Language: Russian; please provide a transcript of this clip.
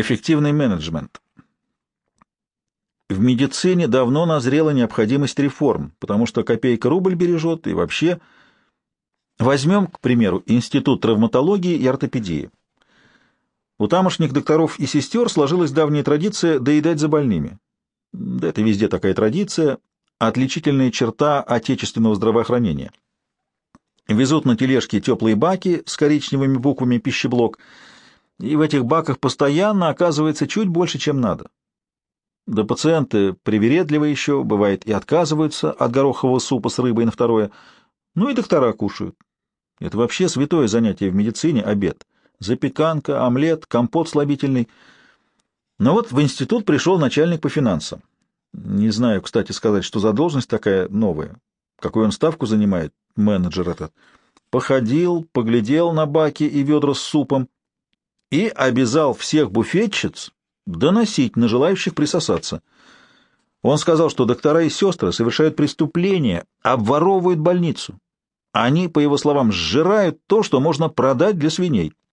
Эффективный менеджмент. В медицине давно назрела необходимость реформ, потому что копейка рубль бережет и вообще... Возьмем, к примеру, Институт травматологии и ортопедии. У тамошних докторов и сестер сложилась давняя традиция доедать за больными. Да это везде такая традиция, отличительная черта отечественного здравоохранения. Везут на тележке теплые баки с коричневыми буквами «пищеблок», и в этих баках постоянно оказывается чуть больше, чем надо. Да пациенты привередливы еще, бывает, и отказываются от горохового супа с рыбой на второе, ну и доктора кушают. Это вообще святое занятие в медицине — обед. Запеканка, омлет, компот слабительный. Но вот в институт пришел начальник по финансам. Не знаю, кстати, сказать, что за должность такая новая. Какую он ставку занимает, менеджер этот. Походил, поглядел на баки и ведра с супом и обязал всех буфетчиц доносить на желающих присосаться. Он сказал, что доктора и сестры совершают преступления, обворовывают больницу. Они, по его словам, сжирают то, что можно продать для свиней.